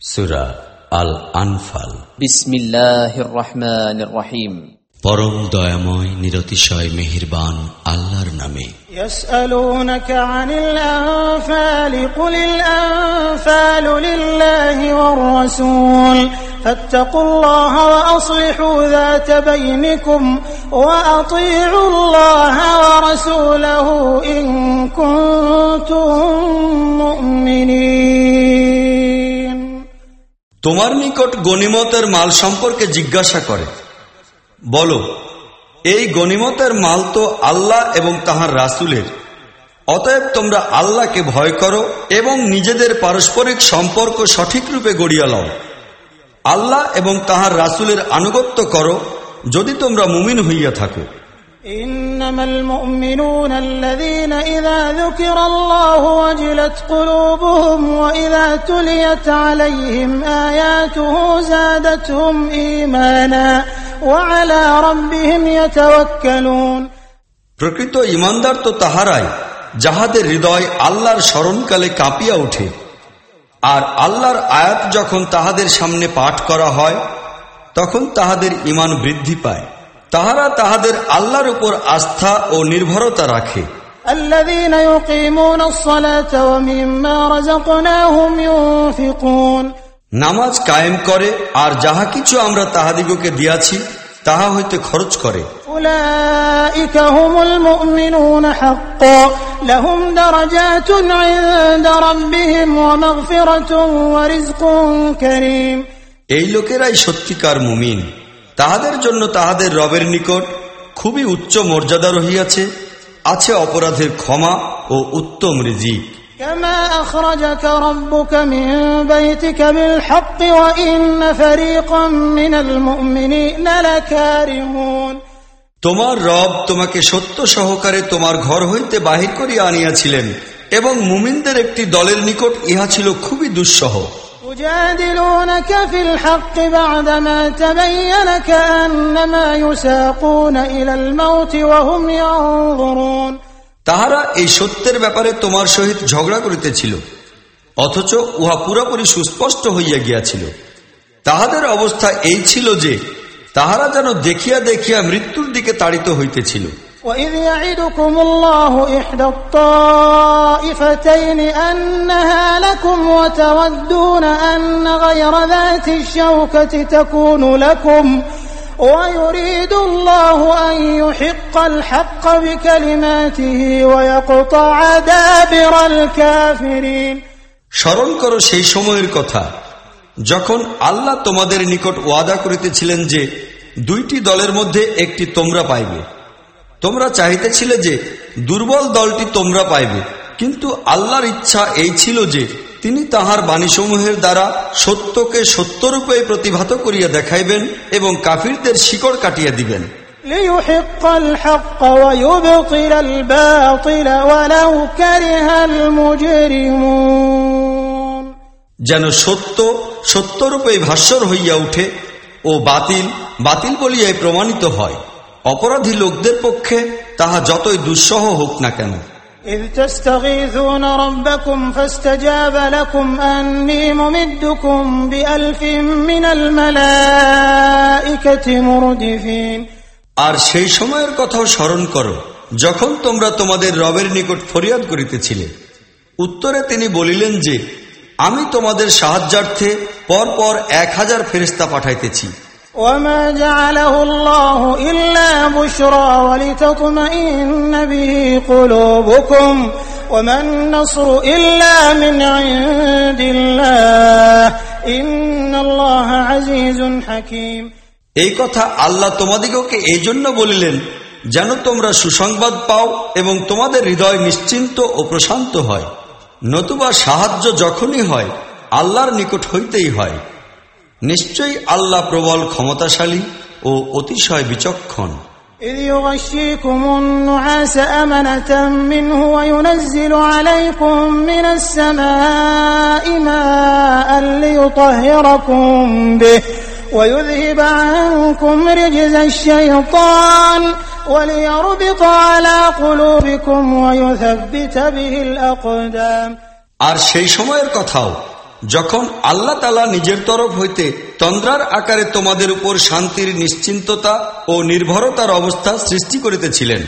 সুরা আল আনফাল বিসমিল্লাহির রহমানির রহিম পরম দয়াময় নিরতিশয় মেহেরবান আল্লাহর নামে يسألونك عن الأنفال قل الأنفال لله والرسول فاتقوا الله وأصلحوا ذات بينكم وأطيعوا الله ورسوله إن كنتم مؤمنين তোমার নিকট গনিমতের মাল সম্পর্কে জিজ্ঞাসা করে। বলো, এই গনিমতের মাল তো আল্লাহ এবং তাহার রাসুলের। অতএব তোমরা আল্লাহকে ভয় করো এবং নিজেদের পারস্পরিক সম্পর্ক সঠিক রূপে গড়িয়া লও। আল্লাহ এবং তাহার রাসুলের আনুগত্য করো, যদি তোমরা মুমিন হইয়া থাকো। إنما المؤمنون الذين إذا ذكر الله وجلت قلوبهم وإذا تليت عليهم آياته زادتهم إيمانا وعلى ربهم يتوكلون প্রকৃত ইমানদার তো তাহারাই যাহাদের হৃদয় আল্লাহর স্মরণকালে কাঁপিয়া ওঠে আর আল্লাহর আয়াত যখন তাহাদের সামনে পাঠ করা হয় তখন তাহাদের ইমান বৃদ্ধি পায় তাহারা তাহাদের আল্লাহর উপর আস্থা ও নির্ভরতা রাখে। নামাজ কায়েম করে আর যাহা কিছু আমরা তাহাদিগকে দিয়াছি তাহা হইতে খরচ করে। এই লোকেরাই সত্যিকার মুমিন। তাহাদের জন্য তাহাদের রবের নিকট খুবই উচ্চ মর্যাদা রহিয়াছে আছে অপরাধের ক্ষমা ও উত্তম রিজিক كما أخرجك ربك من بيتك بالحق وإن فريقا من المؤمنين لكارهون তোমার রব তোমাকে সত্য সহকারে তোমার ঘর হইতে বাহির করিয়া আনিয়াছিলেন এবং মুমিনদের একটি দলের নিকট ইহা ছিল খুবই দুঃসহ يجادلونك في الحق بعدما تبين كأنما يساقون إلى الموت وهم ينظرون তাহারা এই সত্যের ব্যাপারে তোমার সহিত ঝগড়া করিতেছিল অথচ উহা পুরোপুরি সুস্পষ্ট হইয়া গিয়াছিল তাহাদের অবস্থা এই ছিল যে তাহারা যেন দেখিয়া দেখিয়া মৃত্যুর দিকে তাড়িত হইতেছিল وإذ يعدكم الله إحدى الطائفتين أنها لكم وتودون أن غير ذات الشوكة تكون لكم ويريد الله أن يحق الحق بكلماته ويقطع دابر الكافرين স্মরণ করো সেই সময়ের কথা যখন আল্লাহ তোমাদের নিকট ওয়াদা করিতেছিলেন যে দুইটি দলের মধ্যে একটি তোমরা পাইবে তোমরা চাহিতেছিলে যে দুর্বল দলটি তোমরা পাইবে। কিন্তু আল্লাহর ইচ্ছা এই ছিল যে তিনি তাহার বাণীসমূহের দ্বারা সত্যকে সত্যরূপে প্রতিভাত করিয়া দেখাইবেন এবং কাফিরদের শিকড় কাটিয়া দিবেন। যেন সত্য সত্যরূপে ভাস্বর হইয়া উঠে ও বাতিল বাতিল বলিয়ায় প্রমাণিত হয়। অপরাধী লোকদের পক্ষে তাহা যতই দুঃসহ হোক না কেন إذ تستغيثون ربكم فاستجاب لكم أني ممدكم بألف من الملائكة مردفين আর সেই সময়ের কথাও স্মরণ করো যখন তোমরা তোমাদের রবের নিকট ফরিয়াদ করিতেছিলে উত্তরে তিনি বলিলেন যে আমি তোমাদের সাহায্যার্থে পরপর এক হাজার ফেরিস্তা পাঠাইতেছি وما جعله الله إلا بشرى ولتطمئن به قلوبكم وما النصر إلا من عند الله إن الله عزيز حكيم এই কথা আল্লাহ তোমাদিগকে এই জন্য বলিলেন যেন তোমরা সুসংবাদ পাও এবং তোমাদের হৃদয় নিশ্চিন্ত ও প্রশান্ত হয় নতুবা সাহায্য যখনই হয় আল্লাহর নিকট হইতেই হয় নিশ্চয়ই আল্লাহ প্রবল ক্ষমতাশালী ও অতিশয় বিচক্ষণ إذ يغشيكم النعاس أمنة منه وينزل عليكم من السماء ماء ليطهركم به ويذهب عنكم رجز الشيطان وليربط على قلوبكم ويثبت به الأقدام আর সেই সময়ের কথাও যখন আল্লাহ তালা নিজের তরফ হইতে তন্দ্রার আকারে তোমাদের উপর শান্তির নিশ্চিন্ততা ও নির্ভরতার অবস্থা সৃষ্টি করিতেছিলেন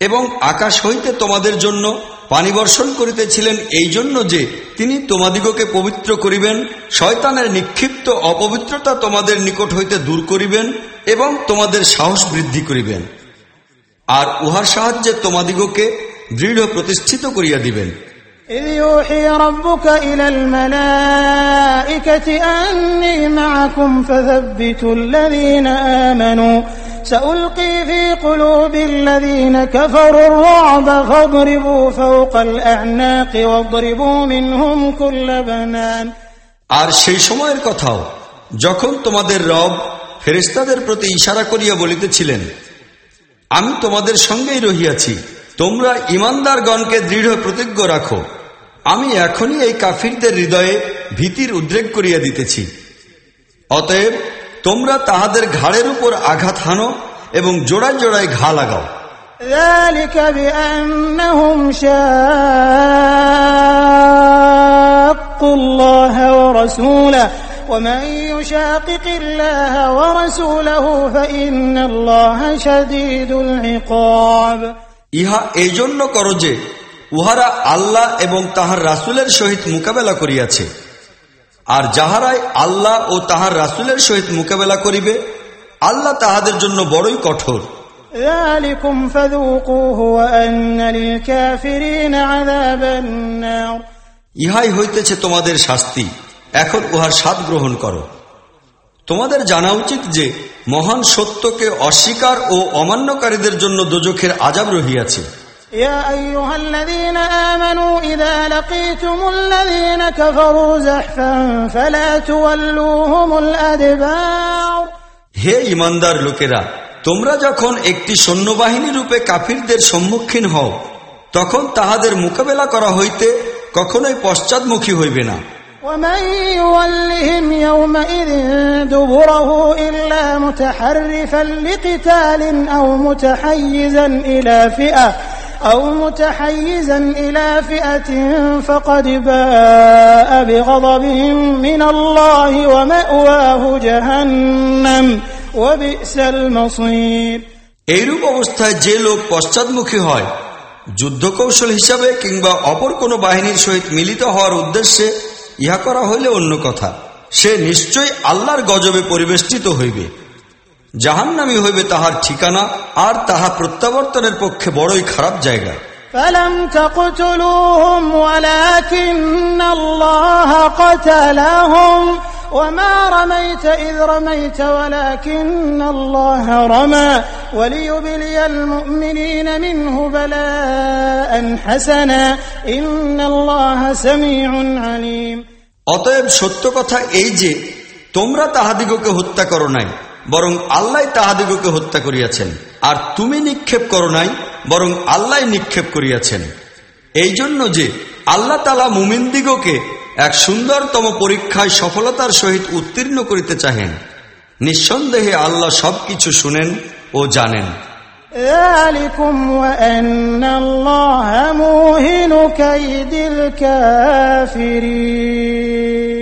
এবং আকাশ হইতে তোমাদের জন্য পানি বর্ষণ করিতেছিলেন এই জন্য যে তিনি তোমাদিগকে পবিত্র করিবেন, শয়তানের নিক্ষিপ্ত অপবিত্রতা তোমাদের নিকট হইতে দূর করিবেন এবং তোমাদের সাহস বৃদ্ধি করিবেন। আর উহার সাহায্যে তোমাদিগকে দৃঢ় প্রতিষ্ঠিত করিয়া দিবেন। إذ يوحي ربك إلى الملائكة أني معكم فثبتوا الذين آمنوا سألقي في قلوب الذين كفروا الرعب فاضربوا فوق الأعناق واضربوا منهم كل بنان আর সেই সময়ের কথাও যখন তোমাদের রব ফেরেস্তাদের প্রতি ইশারা করিয়া বলিতেছিলেন আমি তোমাদের সঙ্গেই রহিয়াছি তোমরা ইমানদারগণকে দৃঢ় প্রতিজ্ঞ রাখো আমি এখনই এই কাফিরদের হৃদয়ে ভীতির উদ্রেক করিয়া দিতেছি অতএব তোমরা তাহাদের ঘাড়ের উপর আঘাত হানো এবং জোড়ায় জোড়ায় ঘা লাগাও ذلك بأنهم شاقوا الله ورسوله ومن يشاقق الله ورسوله فإن الله شديد العقاب ইহা এই জন্য করো যে উহারা আল্লাহ এবং তাহার রাসুলের সহিত মোকাবেলা করিয়াছে। আর যাহারাই আল্লাহ ও তাহার রাসুলের সহিত মোকাবেলা করিবে আল্লাহ তাহাদের জন্য বড়ই কঠোর। ইহাই হইতেছে তোমাদের শাস্তি। এখন উহার স্বাদ গ্রহণ করো। তোমাদের জানা উচিত যে মহান সত্যকে অস্বীকার ও অমান্যকারীদের জন্য দোজখের আজাব রহিয়াছে। يا أيها الذين آمنوا إذا لقيتم الذين كفروا زحفا فلا تولوهم الأدبار হে ইমানদার লোকেরা তোমরা যখন একটি সৈন্যবাহিনী রূপে কাফিরদের সম্মুখীন হও তখন তাহাদের মোকাবেলা করা হইতে কখনোই পশ্চাৎমুখী হইবে না ومن يولهم يومئذ دبره إلا متحرفا لقتال أو متحيزا إلى فئة أو متحيزا إلى فئة فقد باء بغضب من الله ومأواه جهنم وبئس المصير এইরূপ অবস্থায় যে লোক পশ্চাৎমুখী হয় যুদ্ধ কৌশল হিসাবে কিংবা অপর কোনো বাহিনীর সহিত মিলিত হওয়ার উদ্দেশ্যে ইহা করা হইলে অন্য কথা সে নিশ্চয়ই আল্লাহর গজবে পরিবেষ্টিত হইবে জাহান্নামি হইবে তাহার ঠিকানা আর তাহা প্রত্যাবর্তনের পক্ষে বড়ই খারাপ জায়গা فلم تقتلوهم ولكن الله قتلهم وما رميت إذ رميت ولكن الله رمى وليبلي المؤمنين منه بلاء حسنا إن الله سميع عليم অতএব সত্য কথা এই যে তোমরা তাহাদিগকে হত্যা করো নাই বরং আল্লাহ তাহাদিগকে হত্যা করিয়াছেন। আর তুমি নিক্ষেপ করো নাই, বরং আল্লাহ নিক্ষেপ করিয়াছেন। এই জন্য যে আল্লাহ তালা মুমিনদিগকে এক সুন্দরতম পরীক্ষায় সফলতার সহিত উত্তীর্ণ করিতে চাহেন। নিঃসন্দেহে আল্লাহ সবকিছু শুনেন ও জানেন। মুহিনু ক্যা ফিরি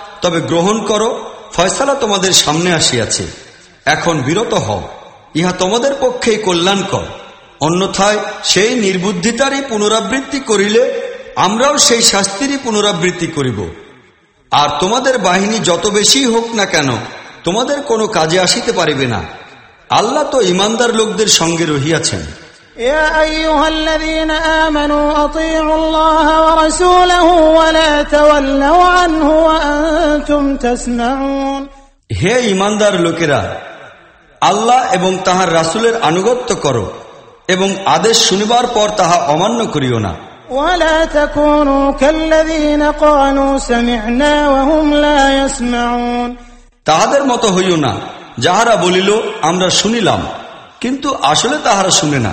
তবে গ্রহণ করো, ফয়সালা তোমাদের সামনে আসিয়াছে। এখন বিরত হও। ইহা তোমাদের পক্ষেই কল্যাণকর। অন্যথায় সেই নির্বুদ্ধিতারই পুনরাবৃত্তি করিলে আমরাও সেই শাস্তিরই পুনরাবৃত্তি করিব। আর তোমাদের বাহিনী যত বেশি হোক না কেন, তোমাদের কোনো কাজে আসিতে পারিবে না। আল্লাহ তো ইমানদার লোকদের সঙ্গে রহিয়াছেন। يا أيها الذين آمنوا أطيعوا الله ورسوله ولا تولوا عنه وأنتم تسمعون হে ইমানদার লোকেরা আল্লাহ এবং তাহার রাসুলের আনুগত্য করো এবং আদেশ শুনিবার পর তাহা অমান্য করিও না ولا تكونوا كالذين قالوا سمعنا وهم لا يسمعون তাহাদের মতো হইও না যাহারা বলিল আমরা শুনিলাম কিন্তু আসলে তাহারা শুনে না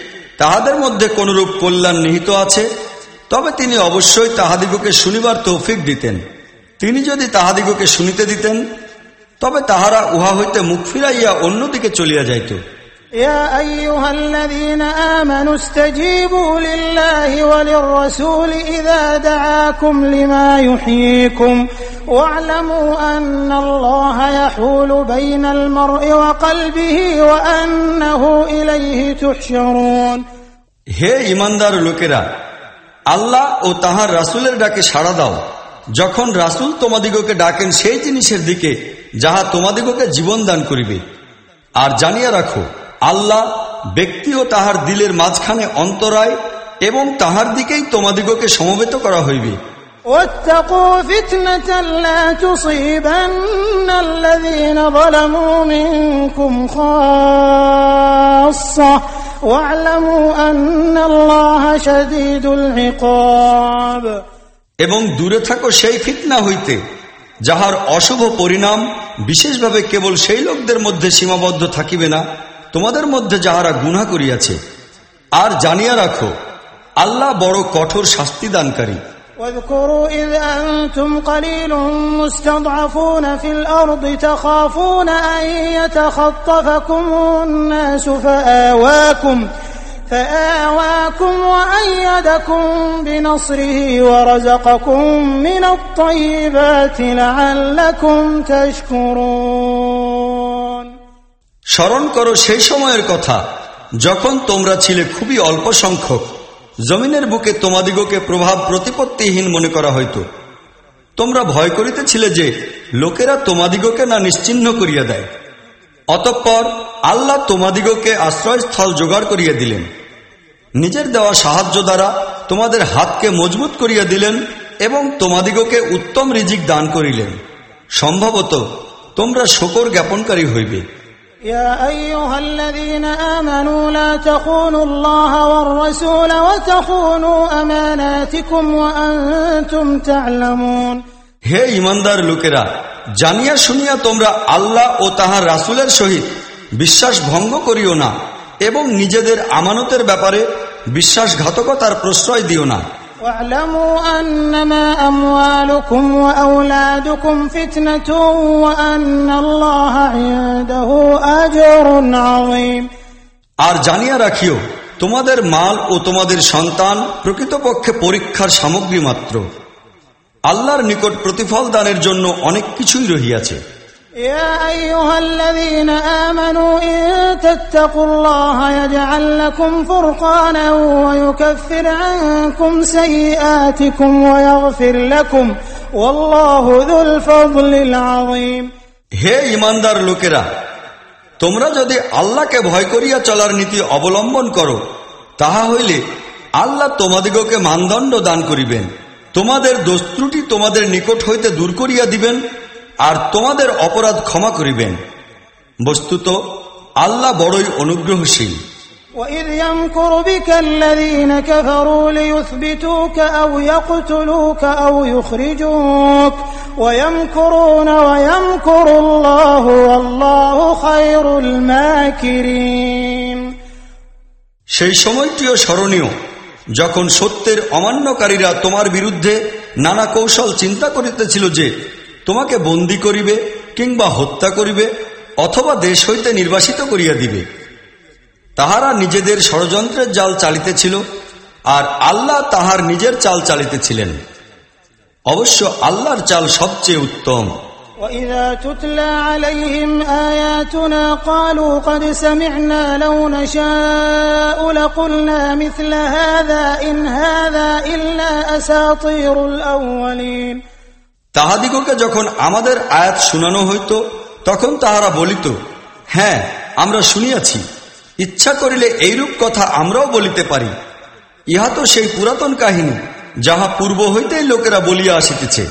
তাহাদের মধ্যে কোনরূপ কল্যাণ নিহিত আছে? তবে তিনি অবশ্যই তাহাদিগকে শুনিবার তৌফিক দিতেন। তিনি যদি তাহাদিগকে শুনিতে দিতেন, তবে তাহারা উহা হইতে মুখ ফিরাইয়া অন্যদিকে চলিয়া যাইত। يا أيها الذين آمنوا استجيبوا لله وللرسول إذا دعاكم لما يحييكم واعلموا أن الله يحول بين المرء وقلبه وأنه إليه تحشرون হে ইমানদার লোকেরা আল্লাহ ও তাহার রাসুলের ডাকে সাড়া দাও যখন রাসুল তোমাদিগকে ডাকেন সেই জিনিসের দিকে যাহা তোমাদিগকে জীবন দান করিবে আর জানিয়া রাখো আল্লাহ ব্যক্তি ও তাহার দিলের মাঝখানে অন্তরায় এবং তাহার দিকেই তোমাদিগকে সমবেত করা হইবে واتقوا فتنة لا تصيبن الذين ظلموا منكم خاصة واعلموا أن الله شديد العقاب এবং দূরে থাকো সেই ফিতনা হইতে যাহার অশুভ পরিণাম বিশেষভাবে কেবল সেই লোকদের মধ্যে সীমাবদ্ধ থাকিবে না তোমাদের মধ্যে যাহারা গুণা করিয়াছে আর জানিয়া রাখো আল্লাহ বড় কঠোর শাস্তি দানকারী واذكروا إذ أنتم قليل مستضعفون في الأرض تخافون أن يتخطفكم الناس فآواكم فآواكم وأيدكم بنصره ورزقكم من الطيبات لعلكم تشكرون স্মরণ করো সেই সময়ের কথা, যখন তোমরা ছিলে খুবই অল্প সংখ্যক। জমিনের বুকে তোমাদিগকে প্রভাব প্রতিপত্তিহীন মনে করা হইত। তোমরা ভয় করিতেছিলে যে, লোকেরা তোমাদিগকে না নিশ্চিহ্ন করিয়া দেয়। অতঃপর আল্লাহ তোমাদিগকে আশ্রয়স্থল জোগাড় করিয়া দিলেন। নিজের দেওয়া সাহায্য দ্বারা তোমাদের হাতকে মজবুত করিয়া দিলেন এবং তোমাদিগকে উত্তম রিজিক দান করিলেন। সম্ভবত তোমরা শকর জ্ঞাপনকারী হইবে। يا أيها الذين آمنوا لا تخونوا الله والرسول وتخونوا أماناتكم وأنتم تعلمون হে ইমানদার লোকেরা জানিয়া শুনিয়া তোমরা আল্লাহ ও তাহার রাসুলের সহিত বিশ্বাস ভঙ্গ করিও না এবং নিজেদের আমানতের ব্যাপারে বিশ্বাসঘাতকতার প্রশ্রয় দিও না واعلموا أنما أموالكم وأولادكم فتنة وأن الله عنده أجر عظيم আর জানিয়া রাখিও তোমাদের মাল ও তোমাদের সন্তান প্রকৃতপক্ষে পরীক্ষার সামগ্রী মাত্র আল্লাহর নিকট প্রতিফল দানের জন্য অনেক কিছুই রহিয়াছে يا أيها الذين آمنوا إن تتقوا الله يجعل لكم فرقانا ويكفر عنكم سيئاتكم ويغفر لكم والله ذو الفضل العظيم হে ইমানদার লোকেরা তোমরা যদি আল্লাহকে ভয় করিয়া চলার নীতি অবলম্বন করো তাহা হইলে আল্লাহ তোমাদিগকে মানদণ্ড দান করিবেন তোমাদের দোস্ত্রুটি তোমাদের নিকট হইতে দূর করিয়া দিবেন আর তোমাদের অপরাধ ক্ষমা করিবেন বস্তুত আল্লাহ বড়ই অনুগ্রহশীল وإذ يمكر بك الذين كفروا ليثبتوك أو يقتلوك أو يخرجوك ويمكرون ويمكر الله والله خير الماكرين সেই সময়টিও স্মরণীয় যখন সত্যের অমান্যকারীরা তোমার বিরুদ্ধে নানা কৌশল চিন্তা করিতেছিল যে তোমাকে বন্দি করিবে কিংবা হত্যা করিবে অথবা দেশ হইতে নির্বাসিত করিয়া দিবে তাহারা নিজেদের ষড়যন্ত্রের জাল চালিতেছিল আর আল্লাহ তাহার নিজের চাল চালিতেছিলেন অবশ্য আল্লাহর চাল সবচেয়ে উত্তম وإذا تتلى عليهم آياتنا قالوا قد سمعنا لو نشاء لقلنا مثل هذا إن هذا إلا أساطير الأولين তাহাদিগকে যখন আমাদের আয়াত শুনানো হইত তখন তাহারা বলিত হ্যাঁ আমরা শুনিয়াছি ইচ্ছা করিলে এইরূপ কথা আমরাও বলিতে পারি ইহা তো সেই পুরাতন কাহিনী যাহা পূর্ব হইতেই লোকেরা বলিয়া আসিতেছে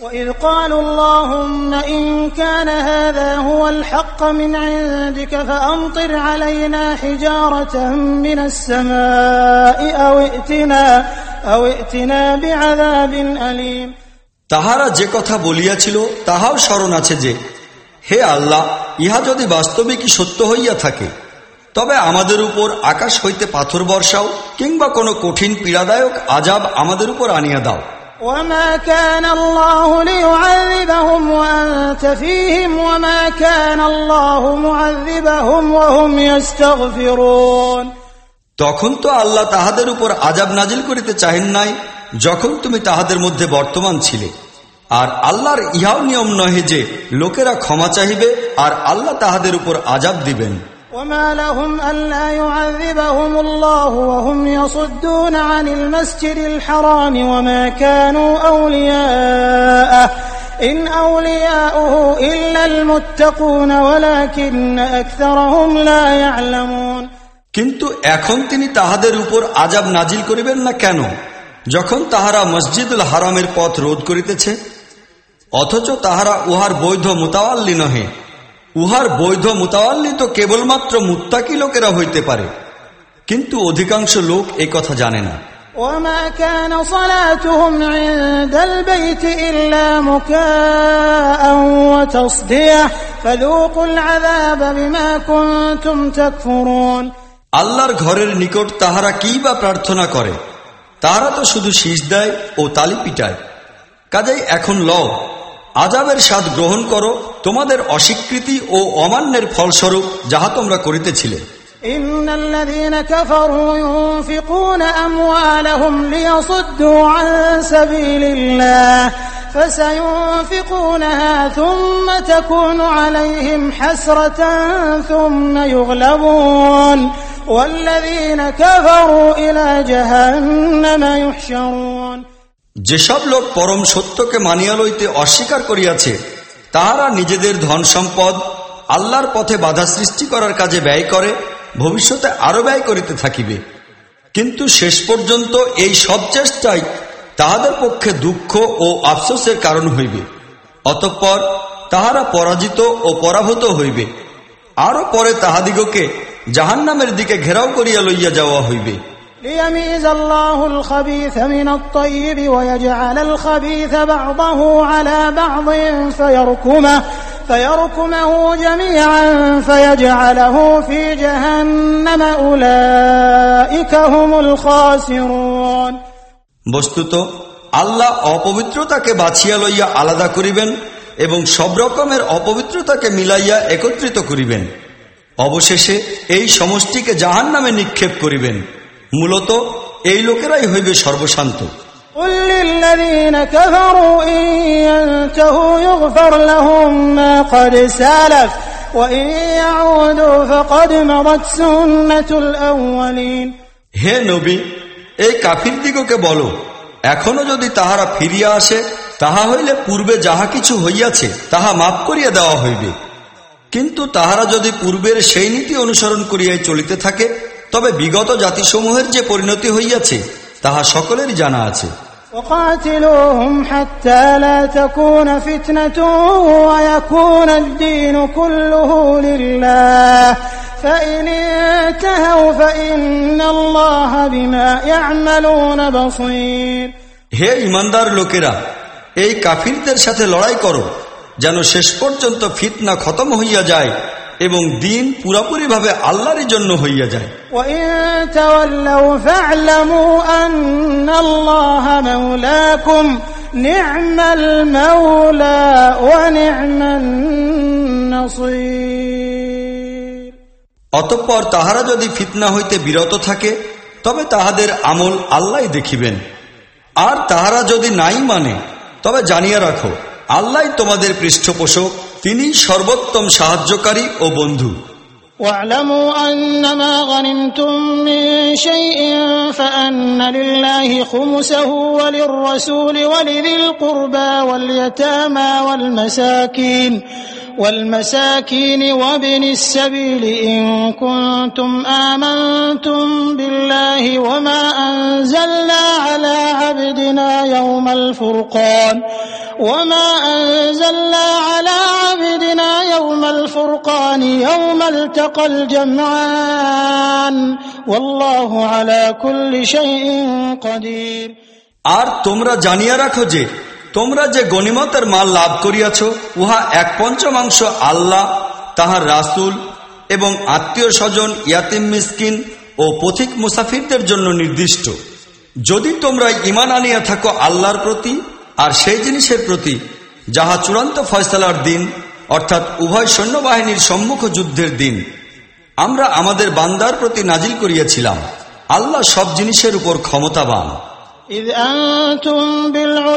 وإذ قالوا اللهم إن كان هذا هو الحق من عندك فأمطر علينا حجارة من السماء أو ائتنا, أو ائتنا بعذاب أليم তাহারা যে কথা বলিয়াছিল তাহাও স্মরণ আছে যে হে আল্লাহ ইহা যদি বাস্তবিকই সত্য হইয়া থাকে তবে আমাদের উপর আকাশ হইতে পাথর বর্ষাও কিংবা কোনো কঠিন পীড়াদায়ক আজাব আমাদের উপর আনিয়া দাও وما كان الله ليعذبهم وأنت فيهم وما كان الله معذبهم وهم يستغفرون তখন তো আল্লাহ তাহাদের উপর আজাব নাজিল করিতে চাহেন নাই যখন তুমি তাহাদের মধ্যে বর্তমান ছিলে আর আল্লাহর ইহাও নিয়ম নহে যে লোকেরা ক্ষমা চাহিবে আর আল্লাহ তাহাদের উপর আজাব দিবেন وما لهم ألا يعذبهم الله وهم يصدون عن المسجد الحرام وما كانوا أولياءه إن أولياؤه إلا المتقون ولكن أكثرهم لا يعلمون কিন্তু এখন তিনি তাহাদের উপর আজাব নাজিল করিবেন না কেন যখন তাহারা মসজিদুল হারামের পথ রোধ করিতেছে অথচ তাহারা উহার বৈধ মোতাওয়াল্লি নহে উহার বৈধ মোতাওয়াল্লি তো কেবলমাত্র মুত্তাকি লোকেরা হইতে পারে কিন্তু অধিকাংশ লোক এই কথা জানে না وما كان صلاتهم عند البيت إلا مكاء وتصدية فذوقوا العذاب بما كنتم تكفرون আল্লাহর ঘরের নিকট তাহারা কি বা প্রার্থনা করে তাহারা তো শুধু শীষ দেয় ও তালি পিটায় কাজেই এখন লও আজাবের স্বাদ গ্রহণ করো তোমাদের অস্বীকৃতি ও অমান্যের ফলস্বরূপ যাহা তোমরা করিতেছিলে إن الذين كفروا ينفقون أموالهم ليصدوا عن سبيل الله فسينفقونها ثم تكون عليهم حسرة ثم يغلبون যেসব লোক পরম সত্যকে মানিয়া লইতে অস্বীকার করিয়াছে, তাহারা নিজেদের ধন সম্পদ আল্লাহর পথে বাধা সৃষ্টি করার কাজে ব্যয় করে, ভবিষ্যতে আরও ব্যয় করিতে থাকিবে। কিন্তু শেষ পর্যন্ত এই সব চেষ্টাই তাহাদের পক্ষে দুঃখ ও আফসোসের কারণ হইবে। অতঃপর তাহারা পরাজিত ও পরাভূত হইবে। আরও পরে তাহাদিগকে জাহান্নামের দিকে ঘেরাও করিয়া লইয়া যাওয়া হইবে ليميز الله الخبيث من الطيب ويجعل الخبيث بعضه على بعض فيركمه فيركمه جميعا فيجعله في جهنم أولئك هم الخاسرون বস্তুত আল্লাহ অপবিত্রতাকে বাছিয়া লইয়া আলাদা করিবেন এবং সব রকমের অপবিত্রতাকে মিলাইয়া একত্রিত করিবেন অবশেষে এই সমষ্টিকে জাহান নামে নিক্ষেপ করিবেন। মূলত এই লোকেরাই হইবে সর্বশান্ত। হে নবী এই কাফির দিগকে বলো এখনও যদি তাহারা ফিরিয়া আসে তাহা হইলে পূর্বে যাহা কিছু হইয়াছে তাহা মাফ করিয়া দেওয়া হইবে। কিন্তু তাহারা যদি পূর্বের সেই নীতি অনুসরণ করিয়াই চলিতে থাকে তবে বিগত জাতিসমূহের যে পরিণতি হইয়াছে তাহা সকলেরই জানা আছে। হে ইমানদার লোকেরা এই কাফিরদের সাথে লড়াই করো। যেন শেষ পর্যন্ত ফিতনা খতম হইয়া যায় এবং দিন পুরাপুরিভাবে আল্লাহর জন্য হইয়া যায়। অতঃপর তাহারা যদি ফিতনা হইতে বিরত থাকে তবে তাহাদের আমল আল্লাহ দেখিবেন। আর তাহারা যদি নাই মানে তবে জানিয়া রাখো আল্লাহ তোমাদের পৃষ্ঠপোষক তিনি সর্বোত্তম সাহায্যকারী ও বন্ধু واعلموا أنما غنمتم من شيء فأن لله خمسه وللرسول ولذي القربى واليتامى والمساكين والمساكين وابن السبيل إن كنتم آمنتم بالله وما أنزلنا على عبدنا يوم الفرقان وما أنزلنا على عبدنا يوم الفرقان يوم التقى الجمعان والله على كل شيء قدير আর তোমরা জানিয়া রাখো যে তোমরা যে গণিমতের মাল লাভ করিয়াছ উহা এক পঞ্চমাংশ আল্লাহ তাহার রাসুল এবং আত্মীয় স্বজন ইয়াতিম মিসকিন ও পথিক মুসাফিরদের জন্য নির্দিষ্ট যদি তোমরা ইমান আনিয়া থাকো আল্লাহর প্রতি আর সেই জিনিসের প্রতি যাহা চূড়ান্ত ফয়সালার দিন অর্থাৎ উভয় সৈন্যবাহিনীর সম্মুখ যুদ্ধের দিন আমরা আমাদের বান্দার প্রতি নাজিল করিয়াছিলাম আল্লাহ সব জিনিসের উপর ক্ষমতাবান إذ أنتم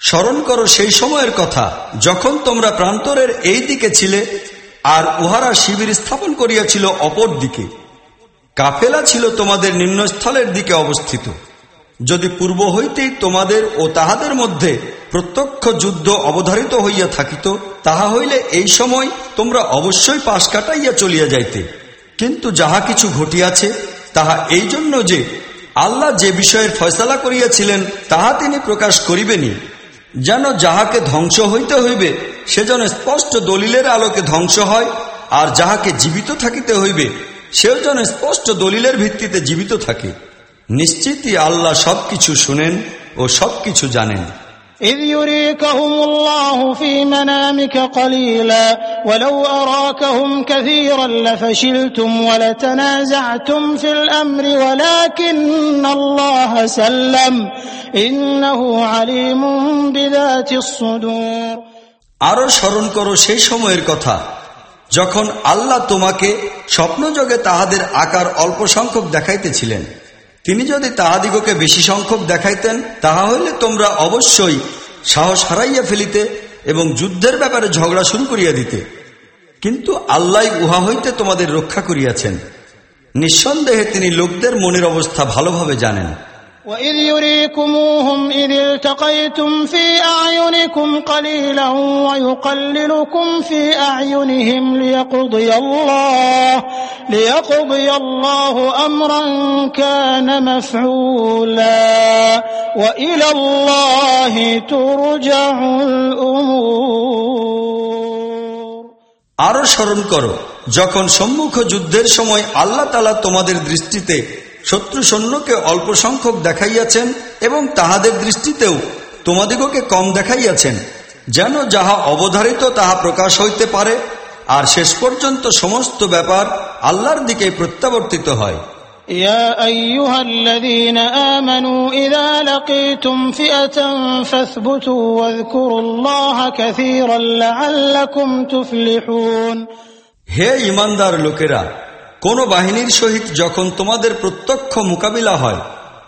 স্মরণ করো সেই সময়ের কথা, যখন তোমরা প্রান্তরের এই দিকে ছিলে আর উহারা শিবির স্থাপন করিয়াছিল অপর দিকে। কাফেলা ছিল তোমাদের নিম্নস্থলের দিকে অবস্থিত। যদি পূর্ব হইতেই তোমাদের ও তাহাদের মধ্যে প্রত্যক্ষ যুদ্ধ অবধারিত হইয়া থাকিত, তাহা হইলে এই সময় তোমরা অবশ্যই পাশ কাটাইয়া চলিয়া যাইতে। কিন্তু যাহা কিছু ঘটিয়াছে, তাহা এই জন্য যে আল্লাহ যে বিষয়ের ফয়সালা করিয়াছিলেন, তাহা তিনি প্রকাশ করিবেনি যেন যাহাকে ধ্বংস হইতে হইবে, সে যেন স্পষ্ট দলিলের আলোকে ধ্বংস হয়, আর যাহাকে জীবিত থাকিতে হইবে, সেও যেন স্পষ্ট দলিলের ভিত্তিতে জীবিত থাকে। নিশ্চিতই আল্লাহ সবকিছু শুনেন ও সবকিছু জানেন। إذ يريكهم الله في منامك قليلا ولو أراكهم كثيرا لفشلتم ولتنازعتم في الأمر ولكن الله سلم إنه عليم بذات الصدور আরো স্মরণ করো সেই সময়ের কথা যখন আল্লাহ তোমাকে স্বপ্নযোগে তাহাদের আকার অল্প সংখ্যক দেখাইতেছিলেন তিনি যদি তাহাদিগকে বেশি সংখ্যক দেখাইতেন তাহা হইলে তোমরা অবশ্যই সাহস হারাইয়া ফেলিতে এবং যুদ্ধের ব্যাপারে ঝগড়া শুরু করিয়া দিতে। কিন্তু আল্লাহ উহা হইতে তোমাদের রক্ষা করিয়াছেন। নিঃসন্দেহে তিনি লোকদের মনের অবস্থা ভালোভাবে জানেন। وإذ يريكموهم إذ التقيتم في أعينكم قليلا ويقللكم في أعينهم ليقضي الله ليقضي الله أمرا كان مفعولا وإلى الله ترجع الأمور আরো স্মরণ করো যখন সম্মুখ যুদ্ধের সময় আল্লাহ তালা তোমাদের দৃষ্টিতে শত্রু সৈন্যকে অল্প সংখ্যক দেখাইয়াছেন এবং তাহাদের দৃষ্টিতেও তোমাদিগকে কম দেখাইয়াছেন যেন যাহা অবধারিত তাহা প্রকাশ হইতে পারে আর শেষ পর্যন্ত সমস্ত ব্যাপার আল্লাহর দিকে প্রত্যাবর্তিত হয় يا أيها الذين آمنوا إذا لقيتم فئة فاثبتوا واذكروا الله كثيرا لعلكم تفلحون হে ইমানদার লোকেরা কোন বাহিনীর সহিত যখন তোমাদের প্রত্যক্ষ মোকাবিলা হয়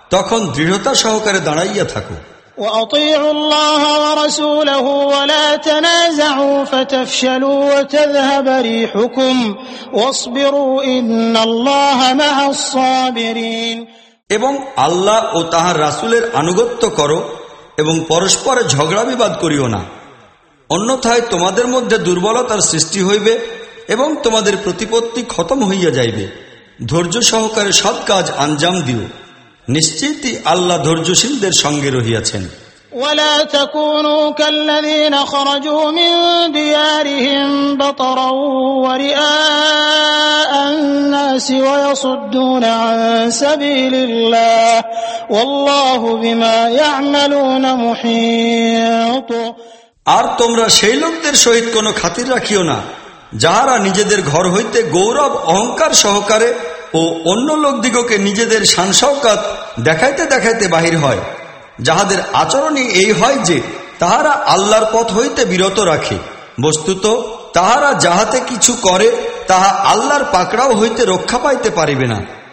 তখন দৃঢ়তা সহকারে দাঁড়াইয়া থাকো وأطيعوا الله ورسوله ولا تنازعوا فتفشلوا وتذهب ريحكم واصبروا إن الله مع الصابرين এবং আল্লাহ ও তাহার রাসুলের আনুগত্য করো এবং পরস্পরে ঝগড়া বিবাদ করিও না অন্যথায় তোমাদের মধ্যে দুর্বলতার সৃষ্টি হইবে এবং তোমাদের প্রতিপত্তি খতম হইয়া যাইবে ধৈর্য সহকারে সব কাজ আঞ্জাম দিও নিশ্চিতই আল্লাহ ধৈর্যশীলদের সঙ্গে রহিয়াছেন ولا تكونوا كالذين خرجوا من ديارهم بطرا ورئاء الناس ويصدون عن سبيل الله والله بما يعملون محيط আর তোমরা সেই লোকদের সহিত কোনো খাতির রাখিও না যাহারা নিজেদের ঘর হইতে গৌরব, অহংকার সহকারে ও অন্য লোকদিগকে নিজেদের সানসৌকাত দেখাইতে দেখাইতে বাহির হয়, যাহাদের আচরণই এই হয় যে তাহারা আল্লাহর পথ হইতে বিরত রাখে। বস্তুত তাহারা যাহাতে কিছু করে, তাহা আল্লাহর পাকড়াও হইতে রক্ষা পাইতে পারিবে না।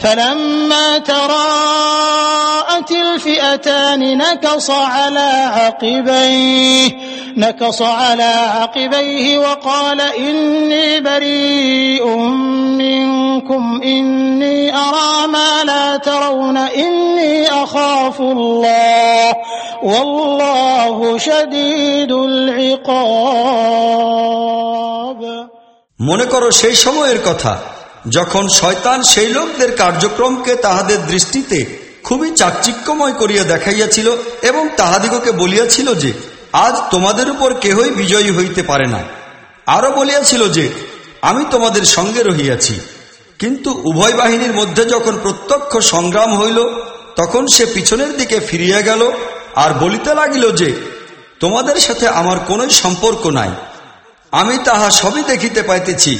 فلما تراءت الفئتان نكص على عقبيه نكص على عقبيه وقال إني بريء منكم إني أرى ما لا ترون إني أخاف الله والله شديد العقاب মনে করো সেই সময়ের কথা যখন শয়তান সেই লোকদের কার্যক্রমকে তাহাদের দৃষ্টিতে খুবই চাকচিক্যময় করিয়া দেখাইয়াছিল এবং তাহাদিগকে বলিয়াছিল যে, আজ তোমাদের উপর কেহই বিজয়ী হইতে পারে না। আরও বলিয়াছিল যে, আমি তোমাদের সঙ্গে রহিয়াছি। কিন্তু উভয় বাহিনীর মধ্যে যখন প্রত্যক্ষ সংগ্রাম হইল, তখন সে পিছনের দিকে ফিরিয়া গেল আর বলিতে লাগিল যে, তোমাদের সাথে আমার কোন সম্পর্ক নাই। আমি তাহা সবই দেখিতে পাইতেছি।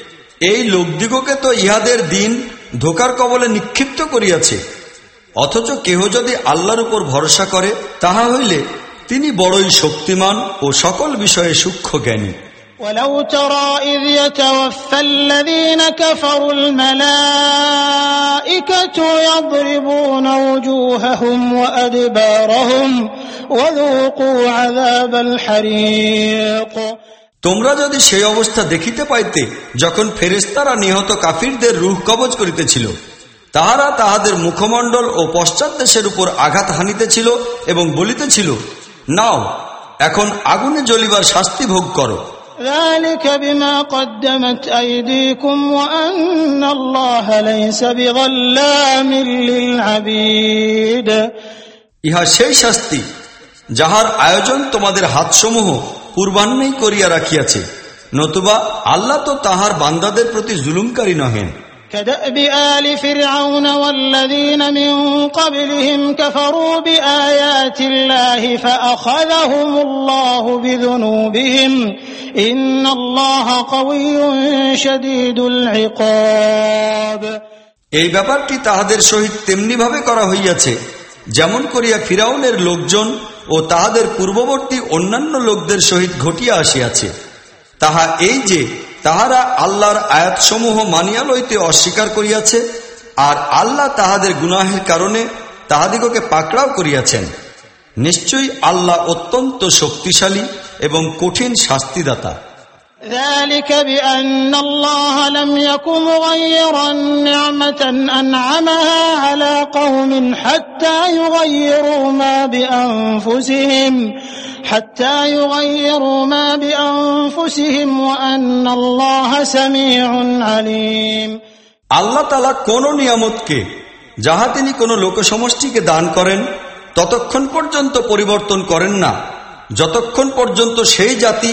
এই লোকদিগকে তো ইহাদের দিন ধোকার কবলে নিক্ষিপ্ত করিয়াছে অথচ কেহ যদি আল্লাহর উপর ভরসা করে তাহা হইলে তিনি বড়ই শক্তিমান ও সকল বিষয়ে সূক্ষ্ম জ্ঞানী ولو ترى إذ يتوفى الذين كفروا الملائكة يضربون وجوههم وأدبارهم وذوقوا عذاب الحريق তোমরা যদি সেই অবস্থা দেখিতে পাইতে যখন ফেরেস্তারা নিহত কাফিরদের রুহ কবজ করিতেছিল তাহারা তাহাদের মুখমণ্ডল ও পশ্চাৎ দেশের উপর আঘাত হানিতেছিল এবং বলিতেছিল নাও এখন আগুনে জ্বলিবার শাস্তি ভোগ করো। ইহা সেই শাস্তি যাহার আয়োজন তোমাদের হাতসমূহ পূর্বাহ্নেই করিয়া রাখিয়াছে নতুবা আল্লাহ তো তাহার বান্দাদের প্রতি জুলুমকারী নহেন كدأب آل فرعون والذين من قبلهم كفروا بآيات الله فأخذهم الله بذنوبهم إن الله قوي شديد العقاب এই ব্যাপারটি তাহাদের সহিত তেমনি ভাবে করা হইয়াছে যেমন করিয়া ফিরাউনের লোকজন ও তাহাদের পূর্ববর্তী অন্যান্য লোকদের সহিত ঘটিয়া আসিয়াছে। তাহা এই যে, তাহারা আল্লাহর আয়াতসমূহ মানিয়া লইতে অস্বীকার করিয়াছে, আর আল্লাহ তাহাদের গুনাহের কারণে তাহাদিগকে পাকড়াও করিয়াছেন। নিশ্চয়ই আল্লাহ অত্যন্ত শক্তিশালী এবং কঠিন শাস্তিদাতা। ذلك بأن الله لم يك مغيرا نعمة أنعمها على قوم حتى يغيروا ما بأنفسهم حتى يغيروا ما بأنفسهم وأن الله سميع عليم আল্লাহ তালা কোন নিয়ামতকে যাহা তিনি কোন লোকসমষ্টিকে দান করেন ততক্ষণ পর্যন্ত পরিবর্তন করেন না যতক্ষণ পর্যন্ত সেই জাতি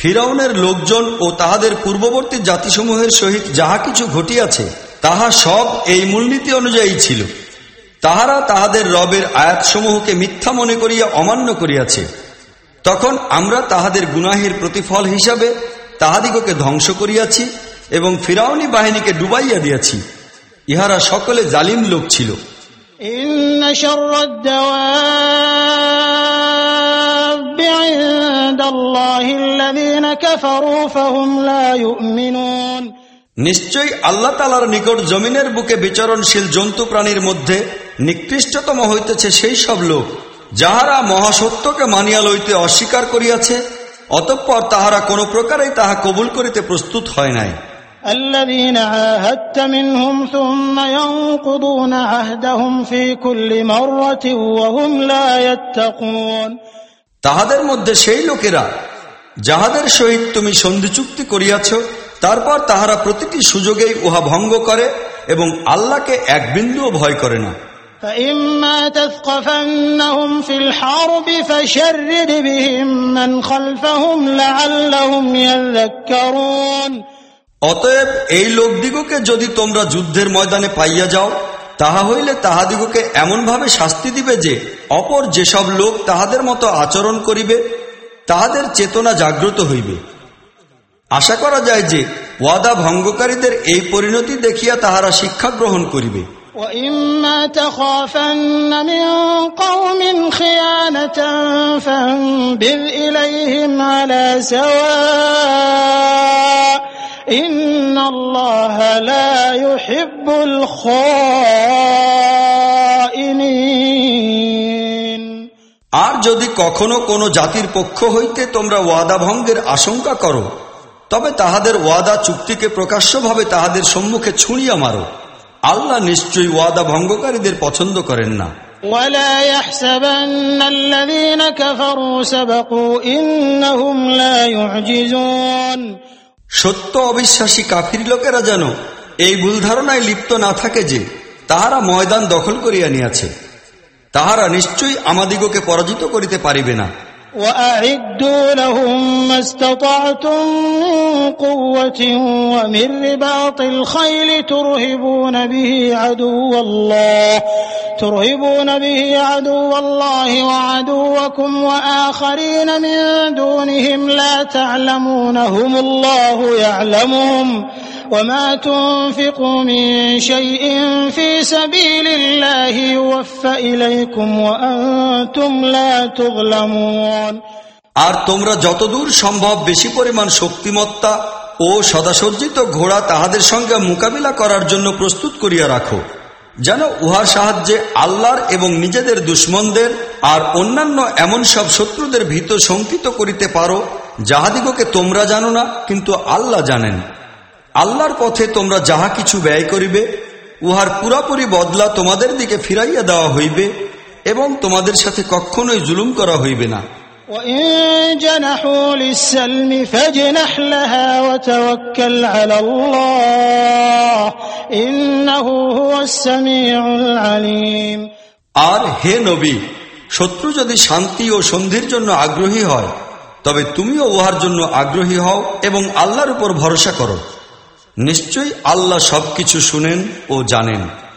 ফিরাউনের লোকজন ও তাহাদের পূর্ববর্তী জাতিসমূহের সহিত যাহা কিছু ঘটিয়াছে, তাহা সব এই মূলনীতি অনুযায়ী ছিল। তাহারা তাহাদের রবের আয়াতসমূহকে মিথ্যা মনে করিয়া অমান্য করিয়াছে। তখন আমরা তাহাদের গুনাহের প্রতিফল হিসাবে তাহাদিগকে ধ্বংস করিয়াছি এবং ফিরাউনি বাহিনীকে ডুবাইয়া দিয়াছি। ইহারা সকলে জালিম লোক ছিল। নিশ্চয়ই আল্লাহ তালার নিকট জমিনের বুকে বিচরণশীল জন্তু প্রাণীর মধ্যে নিকৃষ্টতম হইতেছে সেই সব লোক যাহারা মহাসত্যকে মানিয়া লইতে অস্বীকার করিয়াছে অতঃপর তাহারা কোনো প্রকারেই তাহা কবুল করিতে প্রস্তুত হয় নাই الذين عاهدت منهم ثم ينقضون عهدهم في كل مرة وهم لا يتقون তাহাদের মধ্যে সেই লোকেরা যাহাদের সহিত তুমি সন্ধি চুক্তি করিয়াছ তারপর তাহারা প্রতিটি সুযোগেই উহা ভঙ্গ করে এবং আল্লাহকে এক বিন্দুও ভয় করে না فإما تثقفنهم في الحرب فشرد بهم من خلفهم لعلهم يذكرون অতএব এই লোকদিগকে যদি তোমরা যুদ্ধের ময়দানে পাইয়া যাও তাহা হইলে তাহাদিগকে এমনভাবে শাস্তি দিবে যে অপর যেসব লোক তাহাদের মতো আচরণ করিবে তাহাদের চেতনা জাগ্রত হইবে আশা করা যায় যে ওয়াদা ভঙ্গকারীদের এই পরিণতি দেখিয়া তাহারা শিক্ষা গ্রহণ করিবে وإما تخافن من قوم خيانة فانبذ إليهم على سواء إن الله لا يحب الخائنين আর যদি কখনো কোনো জাতির পক্ষ হইতে তোমরা ওয়াদা ভঙ্গের আশঙ্কা করো তবে তাহাদের ওয়াদা চুক্তিকে প্রকাশ্যভাবে তাহাদের সম্মুখে ছুঁড়িয়া মারো আল্লাহ নিশ্চয়ই ওয়াদা ভঙ্গকারীদের পছন্দ করেন না ولا يحسبن الذين كفروا سبقوا إنهم لا يعجزون সত্য অবিশ্বাসী কাফির লোকেরা যেন এই ভুল ধারণায় লিপ্ত না থাকে যে তাহারা ময়দান দখল করিয়া নিয়াছে। তাহারা নিশ্চয়ই আমাদিগকে পরাজিত করিতে পারিবে না। وأعدوا لهم ما استطعتم من قوة ومن رباط الخيل ترهبون به عدو الله ترهبون به عدو الله وعدوكم وآخرين من دونهم لا تعلمونهم الله يعلمهم. وما تنفقوا من شيء في سبيل الله يوفى إليكم وأنتم لا تظلمون. আর তোমরা যতদূর সম্ভব বেশি পরিমাণ শক্তিমত্তা ও সদাসজ্জিত ঘোড়া তাহাদের সঙ্গে মোকাবিলা করার জন্য প্রস্তুত করিয়া রাখো। যেন উহার সাহায্যে আল্লাহর এবং নিজেদের দুশ্মনদের আর অন্যান্য এমন সব শত্রুদের ভীত শঙ্কিত করিতে পারো, যাহাদিগকে তোমরা জানো না, কিন্তু আল্লাহ জানেন। আল্লাহর পথে তোমরা যাহা কিছু ব্যয় করিবে, উহার পুরাপুরি বদলা তোমাদের দিকে ফিরাইয়া দেওয়া হইবে এবং তোমাদের সাথে কখনোই জুলুম করা হইবে না। وإن جنحوا للسلم فاجنح لها وتوكل على الله إنه هو السميع العليم আর হে নবী শত্রু যদি শান্তি ও সন্ধির জন্য আগ্রহী হয় তবে তুমিও উহার জন্য আগ্রহী হও এবং আল্লাহর উপর ভরসা করো নিশ্চয়ই আল্লাহ সবকিছু শুনেন ও জানেন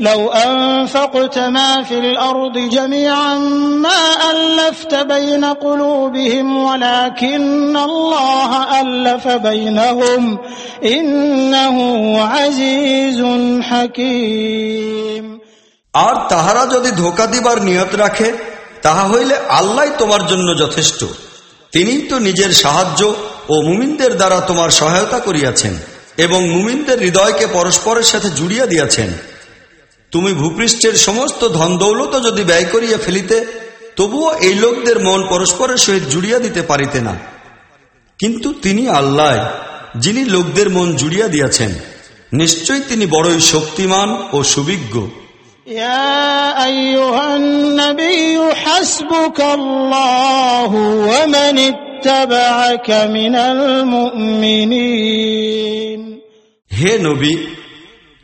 لو أنفقت ما في الأرض جميعا ما ألفت بين قلوبهم ولكن الله ألف بينهم إنه عزيز حكيم আর তাহারা যদি ধোকা দিবার নিয়ত রাখে তাহা হইলে আল্লাহ তোমার জন্য যথেষ্ট তিনিই তো নিজের সাহায্য ও মুমিনদের দ্বারা তোমার সহায়তা করিয়াছেন এবং মুমিনদের হৃদয়কে পরস্পরের সাথে জুড়িয়া দিয়াছেন তুমি ভূপৃষ্ঠের সমস্ত ধন দৌলত যদি ব্যয় করিয়া ফেলিতে তবুও এই লোকদের মন পরস্পরের সহিত জুড়িয়া দিতে পারিতে না। কিন্তু তিনি আল্লাহ যিনি লোকদের মন জুড়িয়া দিয়াছেন নিশ্চয়ই তিনি বড়ই শক্তিমান ও সুবিজ্ঞ। হে নবী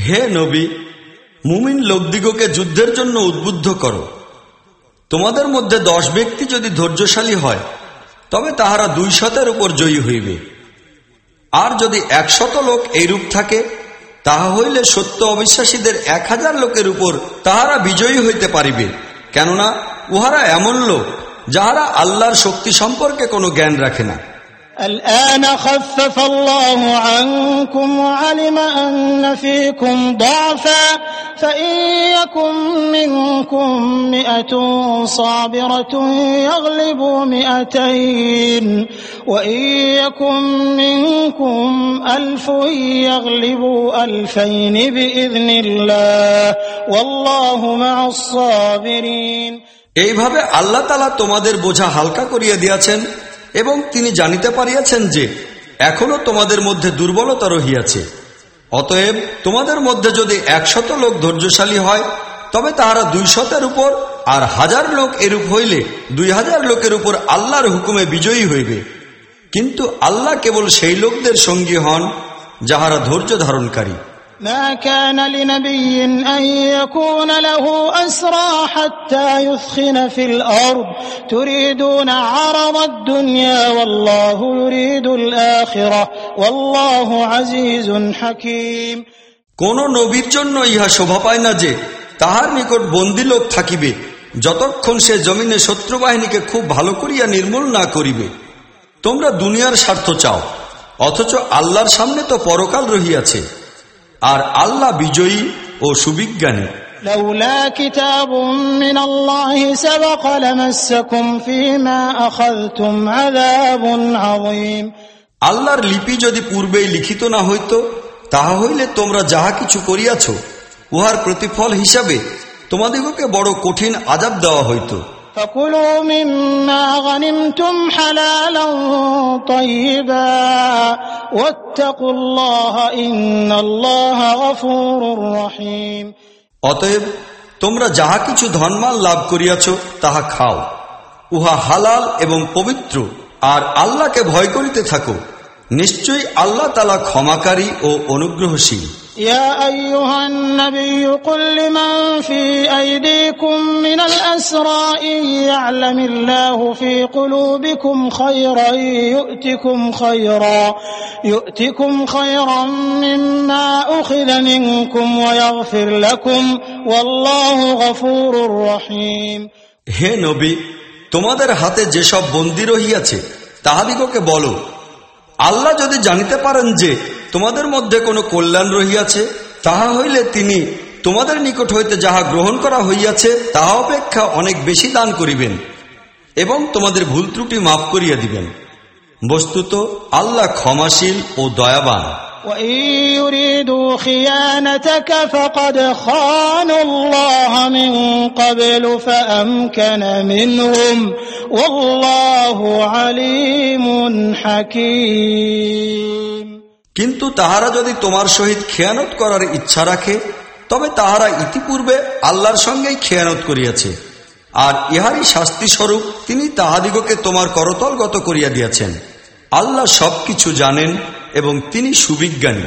হে নবী, মুমিন লোকদিগকে যুদ্ধের জন্য উদ্বুদ্ধ করো। তোমাদের মধ্যে দশ ব্যক্তি যদি ধৈর্যশালী হয়, তবে তাহারা দুই শতের উপর জয়ী হইবে। আর যদি একশত লোক এইরূপ থাকে, তাহা হইলে সত্য অবিশ্বাসীদের এক হাজার লোকের উপর তাহারা বিজয়ী হইতে পারিবে। কেননা, উহারা এমন লোক, যাহারা আল্লাহর শক্তি সম্পর্কে কোনো জ্ঞান রাখে না। الآن خفف الله عنكم وعلم أن فيكم ضعفا فإن يكن منكم مئة صابرة يغلبوا مئتين وإن يكن منكم ألف يغلبوا ألفين بإذن الله والله مع الصابرين এইভাবে আল্লাহ তালা তোমাদের বোঝা হালকা করিয়া দিয়াছেন এবং তিনি জানিতে পারিয়াছেন যে, এখনও তোমাদের মধ্যে দুর্বলতা রহিয়াছে। অতএব তোমাদের মধ্যে যদি একশত লোক ধৈর্যশালী হয়, তবে তাহারা দুই শতের উপর আর হাজার লোক এরূপ হইলে দুই হাজার লোকের উপর আল্লাহর হুকুমে বিজয়ী হইবে। কিন্তু আল্লাহ কেবল সেই লোকদের সঙ্গী হন, যাহারা ধৈর্য ধারণকারী। ما كان لنبي أن يكون له أسرى حتى يثخن في الأرض تريدون عرض الدنيا والله يريد الآخرة والله عزيز حكيم কোন নবীর জন্য ইহা শোভা পায় না যে তাহার নিকট বন্দী লোক থাকিবে যতক্ষণ সে জমিনে শত্রু বাহিনীকে খুব ভালো করিয়া নির্মূল না করিবে তোমরা দুনিয়ার স্বার্থ চাও অথচ আল্লাহর সামনে তো পরকাল রহিয়াছে আর আল্লাহ বিজয়ী ও সুবিজ্ঞানী لولا كتاب من الله سبق لمسكم فيما أخذتم عذاب عظيم আল্লাহর লিপি যদি পূর্বেই লিখিত না হইত তাহা হইলে তোমরা যাহা কিছু করিয়াছ উহার প্রতিফল হিসাবে তোমাদিগকে বড় কঠিন আজাব দেওয়া হইত فكلوا مما غنمتم حلالا طيبا واتقوا الله إن الله غفور رحيم অতএব তোমরা যাহা কিছু ধনমাল লাভ করিয়াছ তাহা খাও উহা হালাল এবং পবিত্র আর আল্লাহকে ভয় করিতে থাকো নিশ্চয়ই আল্লাহ তালা ক্ষমাকারী ও অনুগ্রহশীল يا أيها النبي قل لمن في أيديكم من الأسرى إن يعلم الله في قلوبكم خيرا يؤتكم خيرا يؤتكم خيرا مما أخذ منكم ويغفر لكم والله غفور رحيم হে নবী তোমাদের হাতে যেসব বন্দী রহিয়াছে তাহাদিগকে বলো আল্লাহ যদি জানিতে পারেন যে তোমাদের মধ্যে কোনো কল্যাণ রহিয়াছে, তাহা হইলে তিনি তোমাদের নিকট হইতে যাহা গ্রহণ করা হইয়াছে, তাহা অপেক্ষা অনেক বেশি দান করিবেন এবং তোমাদের ভুল ত্রুটি মাফ করিয়া দিবেন। বস্তুত, আল্লাহ ক্ষমাশীল ও দয়াবান। হাকিম কিন্তু তাহারা যদি তোমার সহিত খেয়ানত করার ইচ্ছা রাখে, তবে তাহারা ইতিপূর্বে আল্লাহর সঙ্গেই খেয়ানত করিয়াছে, আর ইহারই শাস্তি স্বরূপ তিনি তাহাদিগকে তোমার করতলগত করিয়া দিয়াছেন। আল্লাহ সবকিছু জানেন এবং তিনি সুবিজ্ঞানী।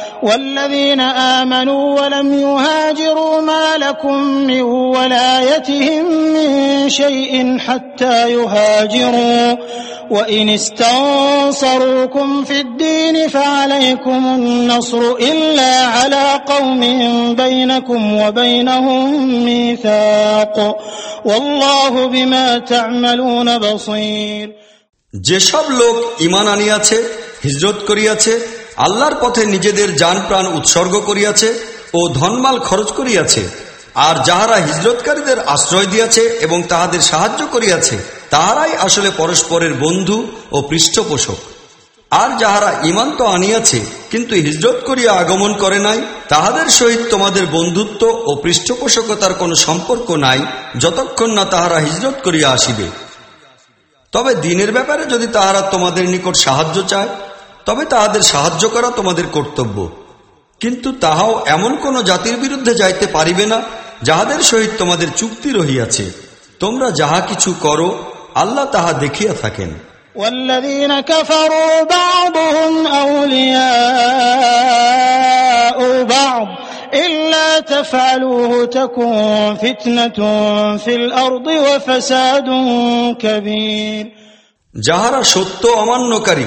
والذين آمنوا ولم يهاجروا ما لكم من ولايتهم من شيء حتى يهاجروا وإن استنصروكم في الدين فعليكم النصر إلا على قوم بينكم وبينهم ميثاق والله بما تعملون بصير যেসব লোক ইমান আনিয়াছে হিজরত করিয়াছে আল্লাহর পথে নিজেদের যান প্রাণ উৎসর্গ করিয়াছে ও ধনমাল খরচ করিয়াছে, আর যাহারা হিজরতকারীদের আশ্রয় দিয়াছে এবং তাহাদের সাহায্য করিয়াছে, তাহারাই আসলে পরস্পরের বন্ধু ও পৃষ্ঠপোষক। আর যাহারা ইমান তো আনিয়াছে, কিন্তু হিজরত করিয়া আগমন করে নাই, তাহাদের সহিত তোমাদের বন্ধুত্ব ও পৃষ্ঠপোষকতার কোনো সম্পর্ক নাই, যতক্ষণ না তাহারা হিজরত করিয়া আসিবে। তবে দিনের ব্যাপারে যদি তাহারা তোমাদের নিকট সাহায্য চায় তবে তাহাদের সাহায্য করা তোমাদের কর্তব্য কিন্তু তাহাও এমন কোন জাতির বিরুদ্ধে যাইতে পারিবে না যাহাদের সহিত তোমাদের চুক্তি রহিয়াছে তোমরা যাহা কিছু করো আল্লাহ তাহা দেখিয়া থাকেন والذين كفروا بعضهم أولياء بعض إلا تفعلوه تكن فتنة في الأرض وفساد كبير যাহারা সত্য অমান্যকারী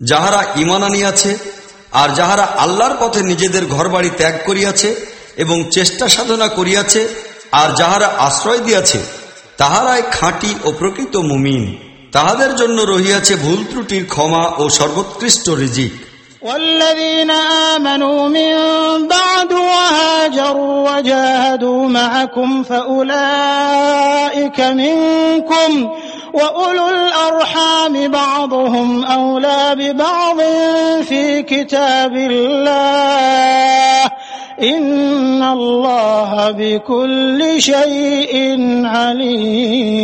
যাহারা ইমান আনিয়াছে আর যাহারা আল্লাহর পথে নিজেদের ঘরবাড়ি ত্যাগ করিয়াছে এবং চেষ্টা সাধনা করিয়াছে আর যাহারা আশ্রয় দিয়াছে তাহারাই খাঁটি ও প্রকৃত মুমিন তাহাদের জন্য রহিয়াছে ভুল ত্রুটির ক্ষমা ও সর্বোৎকৃষ্ট রিজিক والذين آمنوا من بعد وهاجروا وجاهدوا معكم فأولئك منكم وأولو الأرحام بعضهم أولى ببعض في كتاب الله إن الله بكل شيء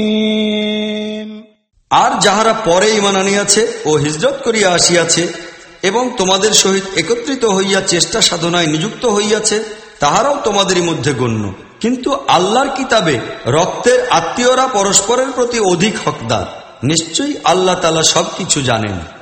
عليم আর যাহারা পরে ইমান আনিয়াছে ও হিজরত করিয়া আসিয়াছে এবং তোমাদের সহিত একত্রিত হইয়া চেষ্টা সাধনায় নিযুক্ত হইয়াছে তাহারাও তোমাদেরই মধ্যে গণ্য কিন্তু আল্লাহর কিতাবে রক্তের আত্মীয়রা পরস্পরের প্রতি অধিক হকদার। নিশ্চয়ই আল্লাহ তালা সবকিছু জানেন।